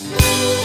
janji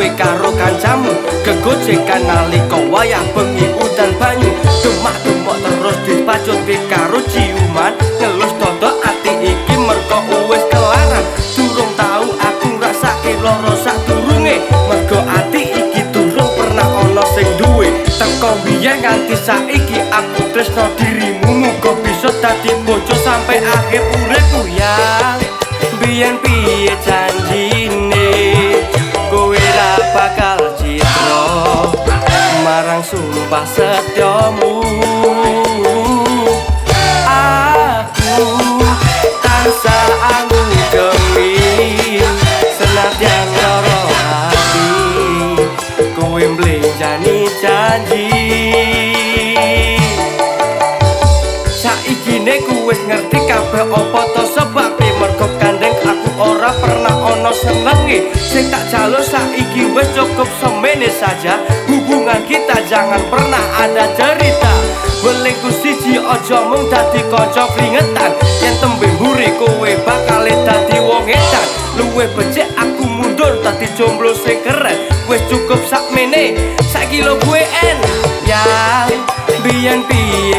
kowe karo kancamu. Kegojekan nalika wayah bengi udan banyu. Demak-demak terus dipacut karo ciuman. Ngelus dodok ati iki merko uwes kelaran. Durung tau aku ngrasake loro sak durunge Mergo ati iki durung pernah ono sing duwe. Teko biyen nganti saiki aku tresno dirimu. Muga bisa dadi bojo sampai akhir uripku ya. Biyen piye sumpah setyamu Aku tansah anggu demi senadyan loro hati. Kowe mlenjani janji. Saikine ku wis ngerti kabeh apa to senenge sing tak jaluk saiki wis cukup semene saja. Hubungan kita jangan pernah ada cerita. Welingku siji aja mung dadi kanca kringetan yen tembe mburi kowe bakal dadi wong edan. Luwe becik aku mundur dadi jomblo sing keren. Wis cukup sakmene. Saiki lo gue en ya biyen piye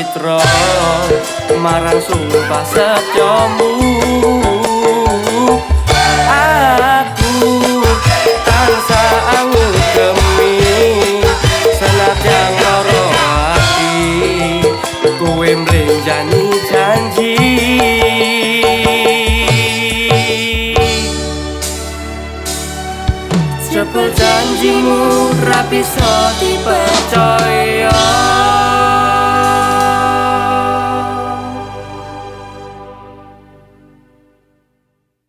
citra marang sumpah setyamu aku tansah angu gemi senajan loro ati kowe mlenjani janji. Cepet janjimu rapi so dipercaya